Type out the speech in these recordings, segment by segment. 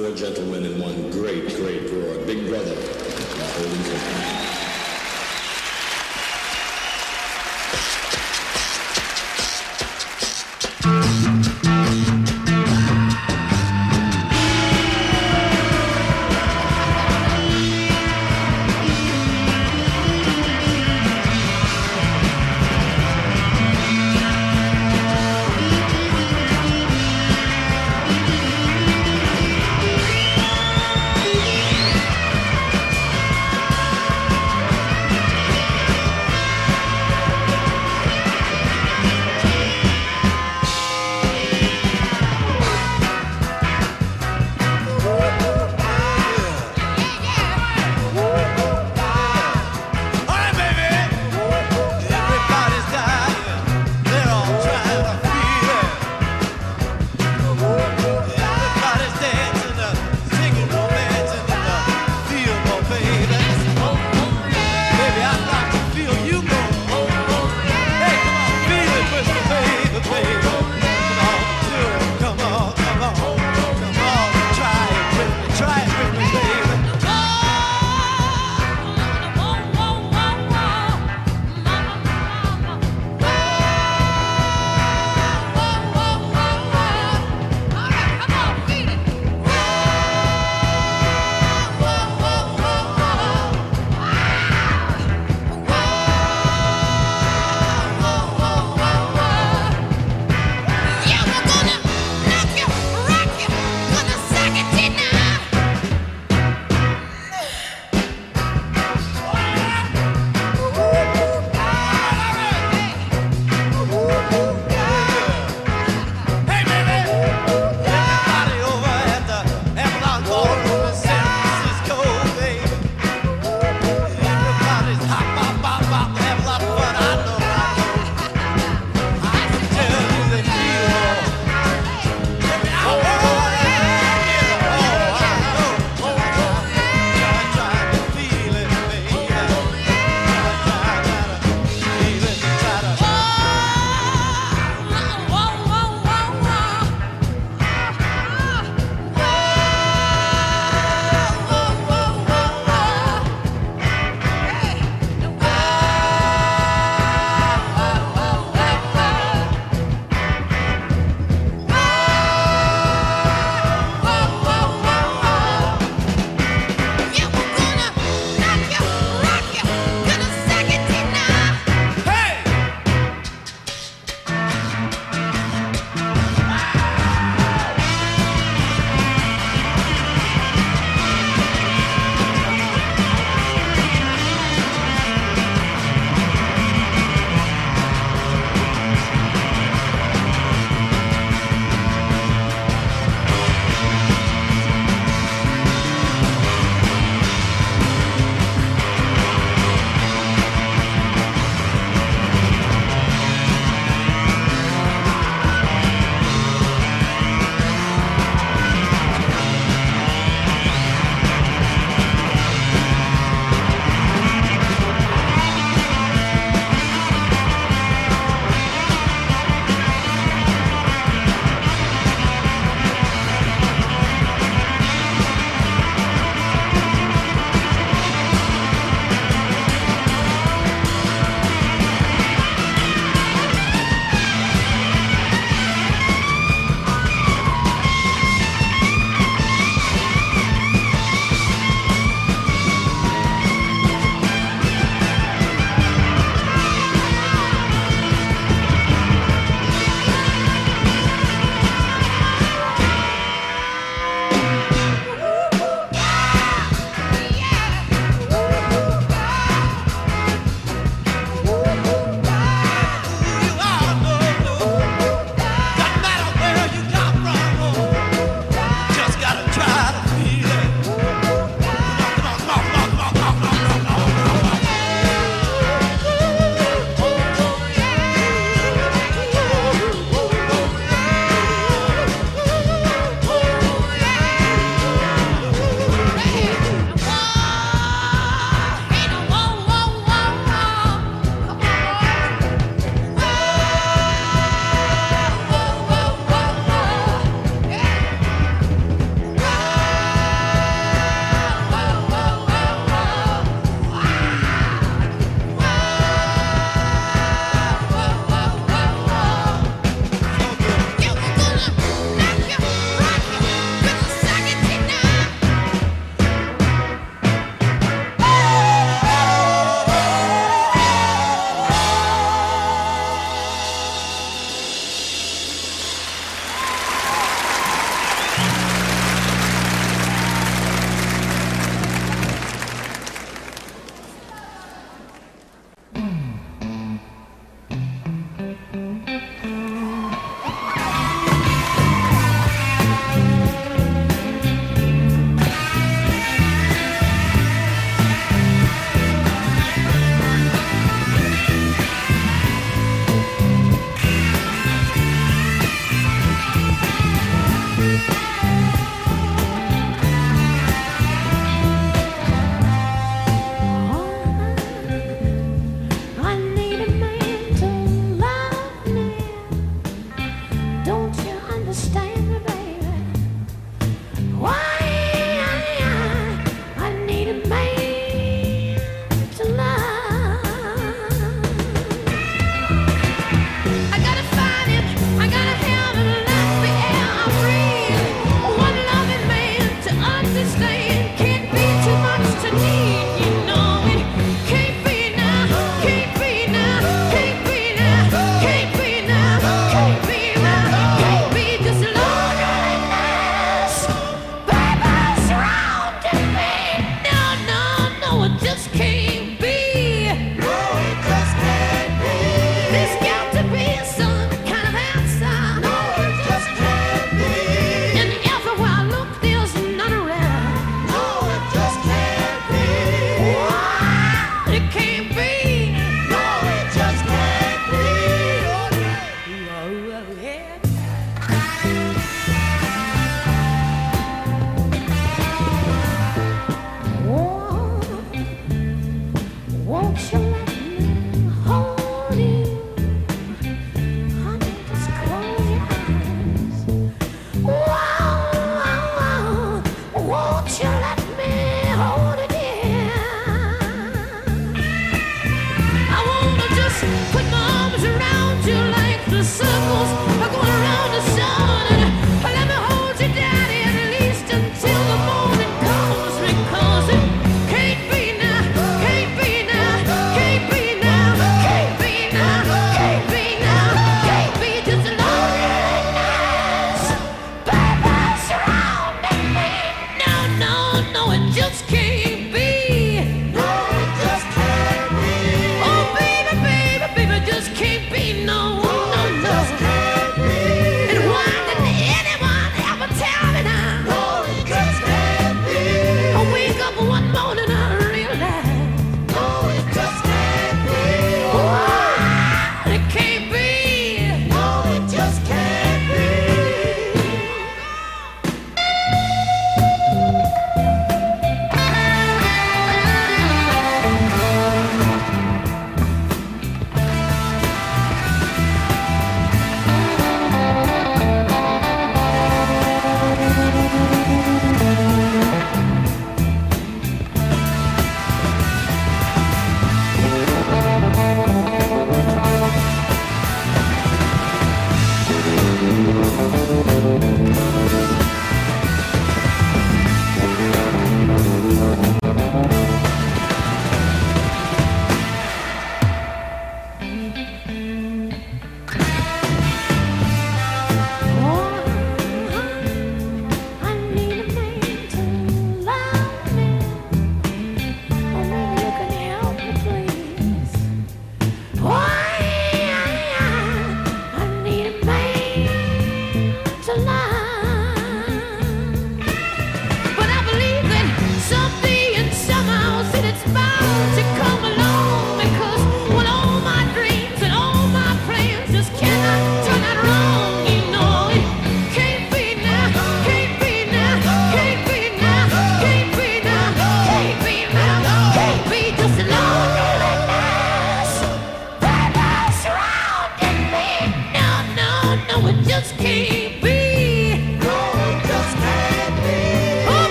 four gentlemen and one great, great broad. Big brother. holding.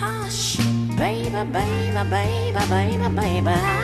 Hush, baby, baby, baby, baby, baby.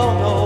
don't know.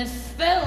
and spell.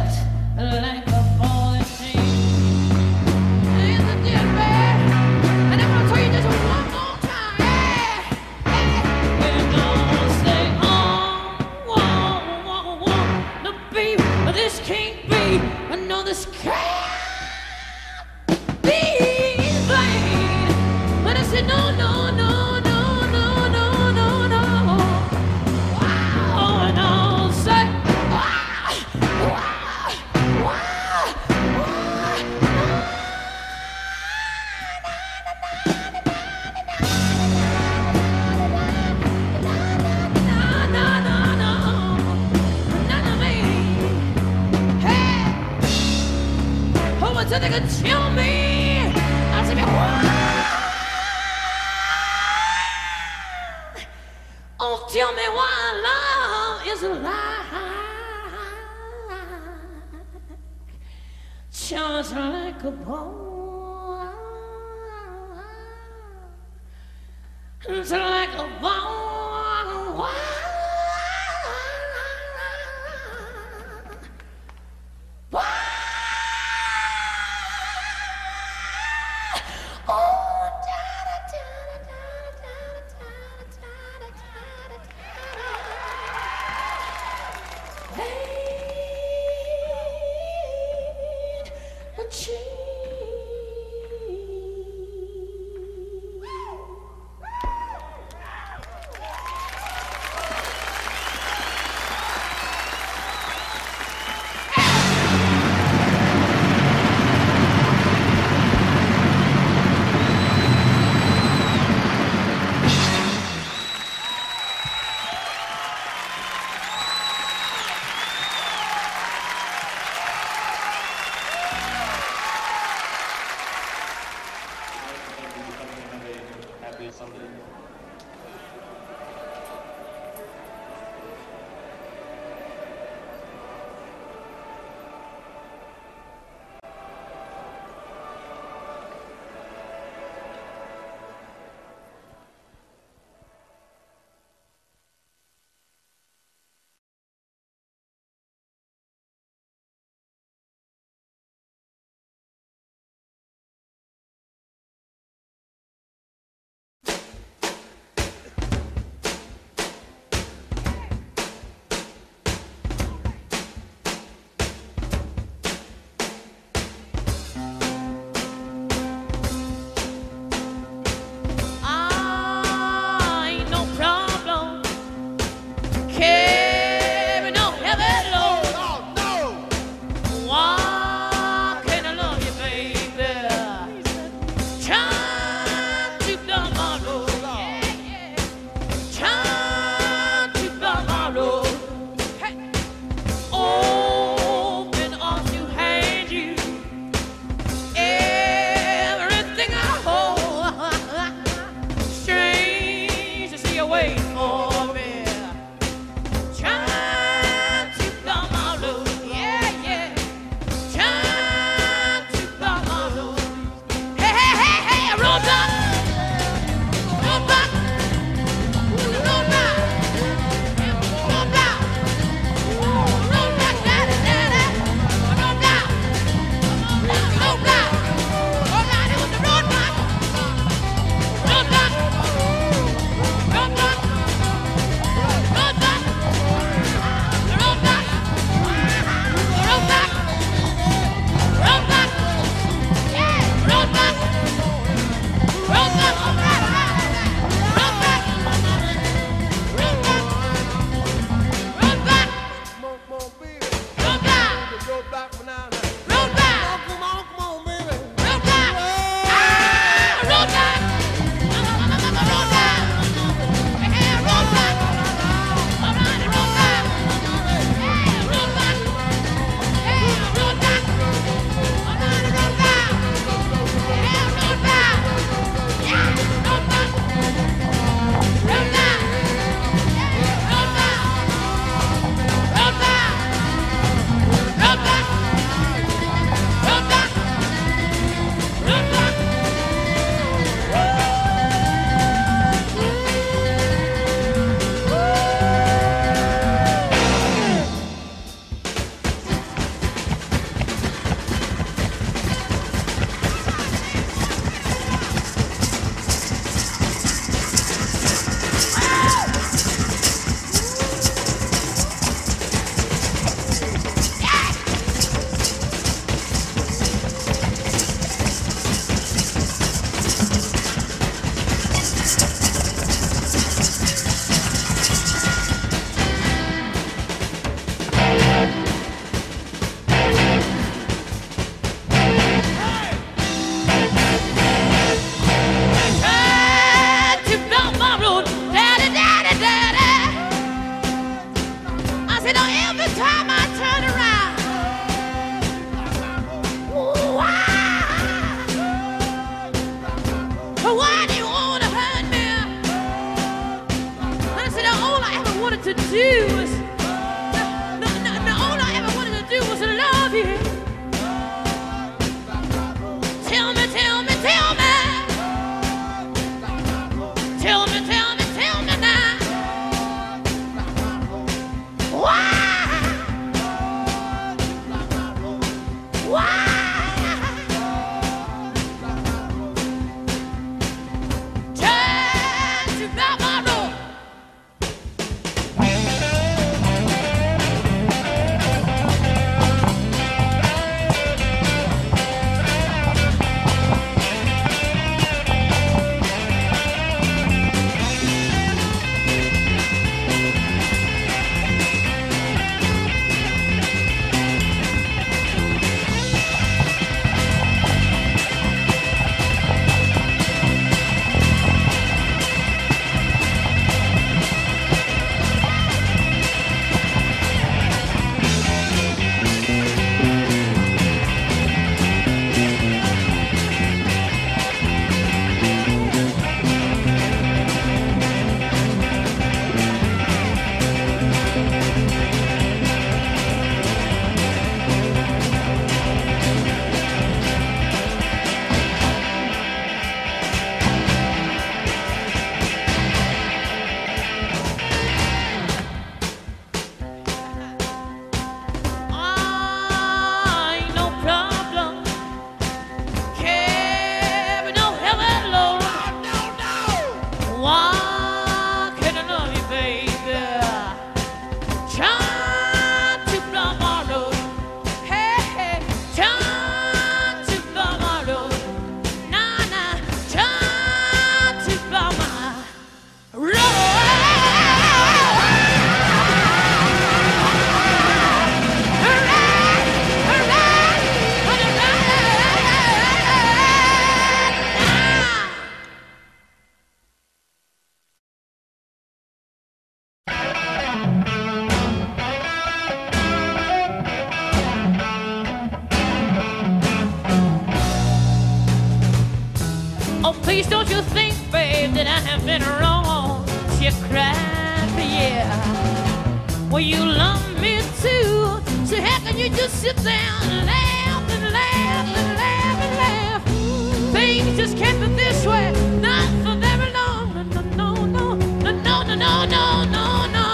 No, no, no, no,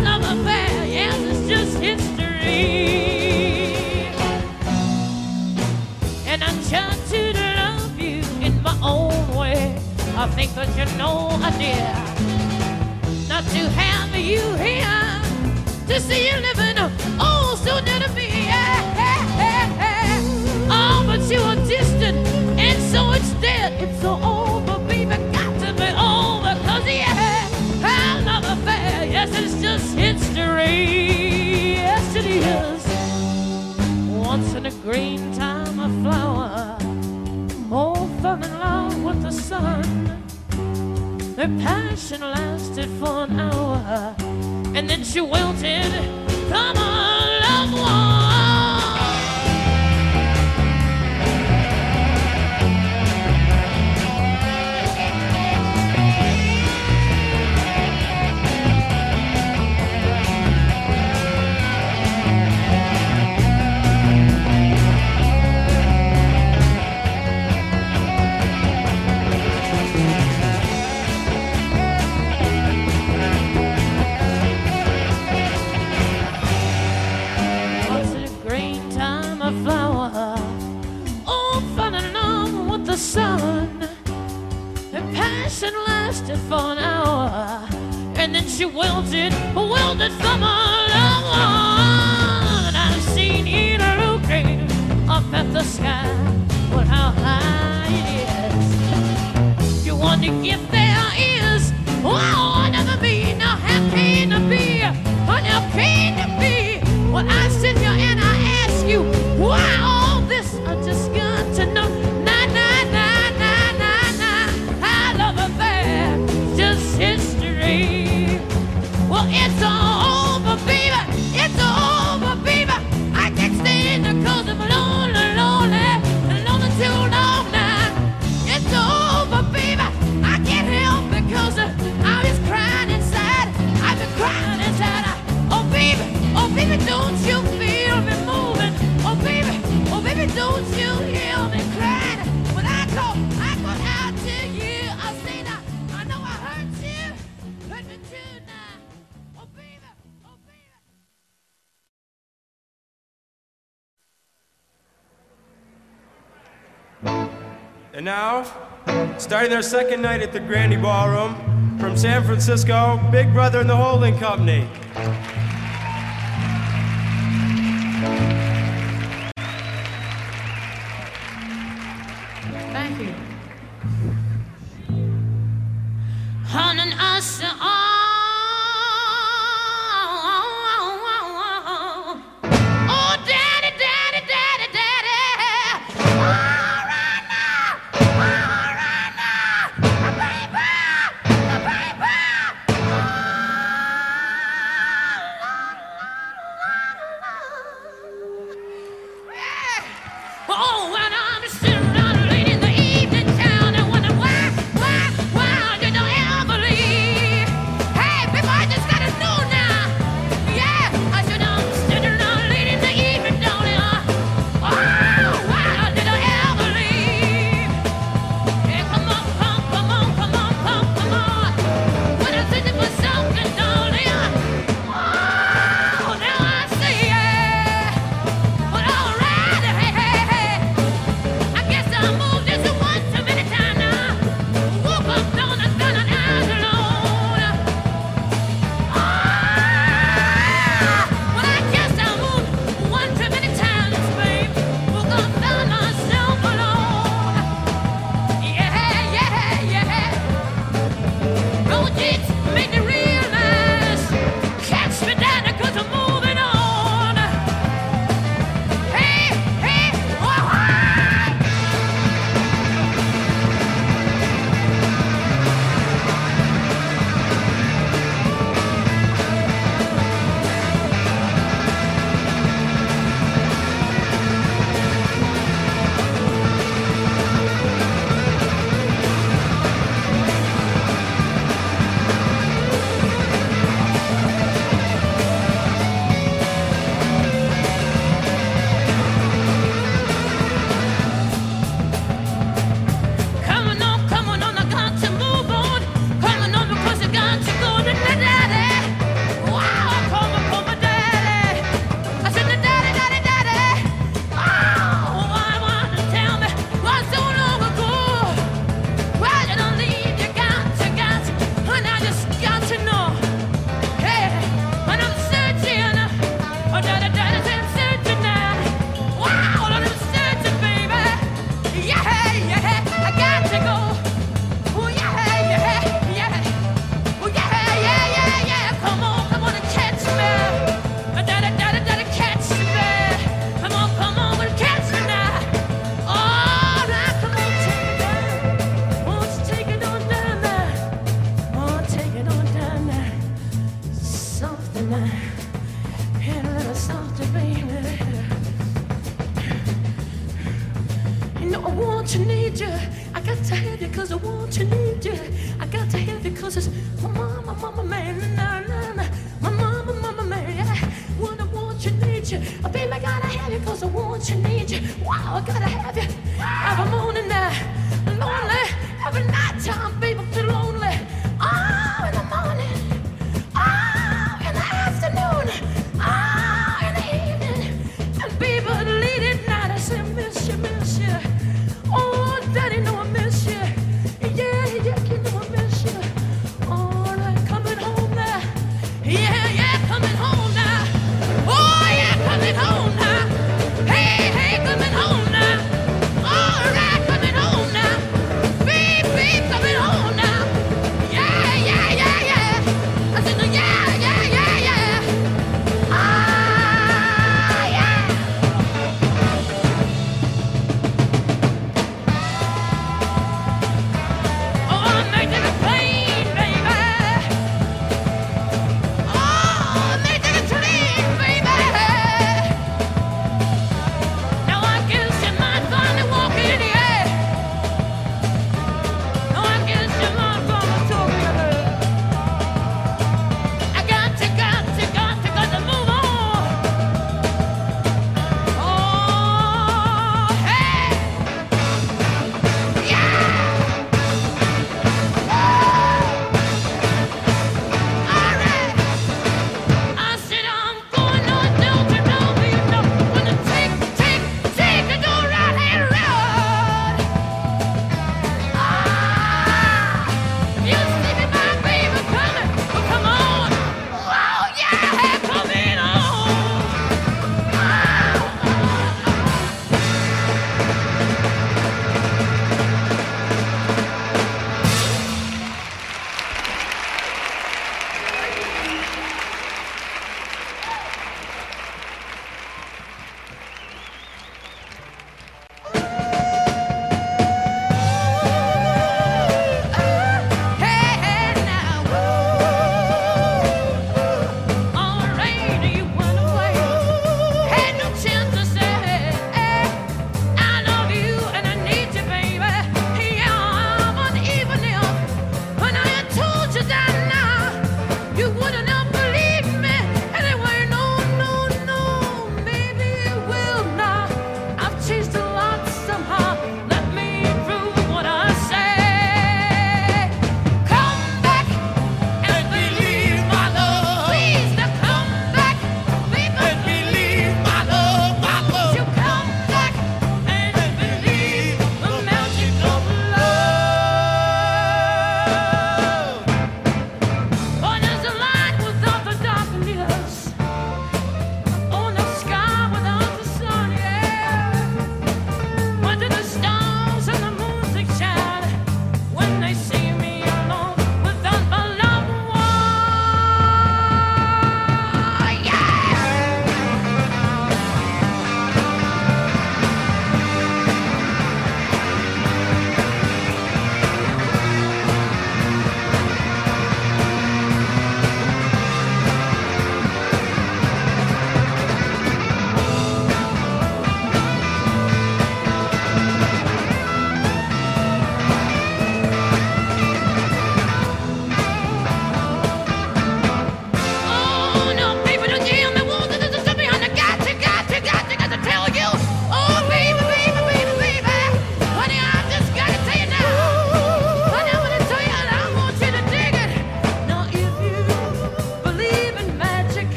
love affair, yes, it's just history. And I to love you in my own way. I think that you know I did. Not to have you here, to see you living oh so near to me. Oh, but you are distant, and so it's dead. It's so over, Yes, it is. Once in a green time a flower More fell in love with the sun Their passion lasted for an hour And then she wilted from her loved one lasted for an hour And then she wilted, wilted from her loved one I've seen you looking up at the sky. Well, how high it is. You wonder if there now, starting their second night at the Grande Ballroom, from San Francisco, Big Brother and the Holding Company.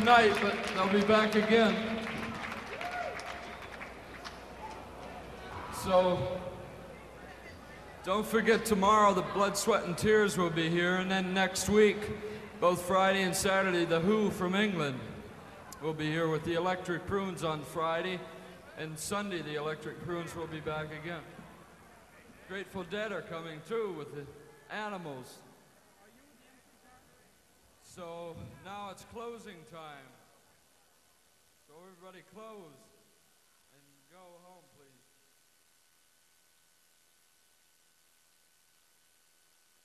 Tonight, but they'll be back again. So, don't forget tomorrow the Blood, Sweat, and Tears will be here, and then next week, both Friday and Saturday, the Who from England will be here with the Electric Prunes on Friday, and Sunday the Electric Prunes will be back again. Grateful Dead are coming too with the animals. So now it's closing time. So everybody close.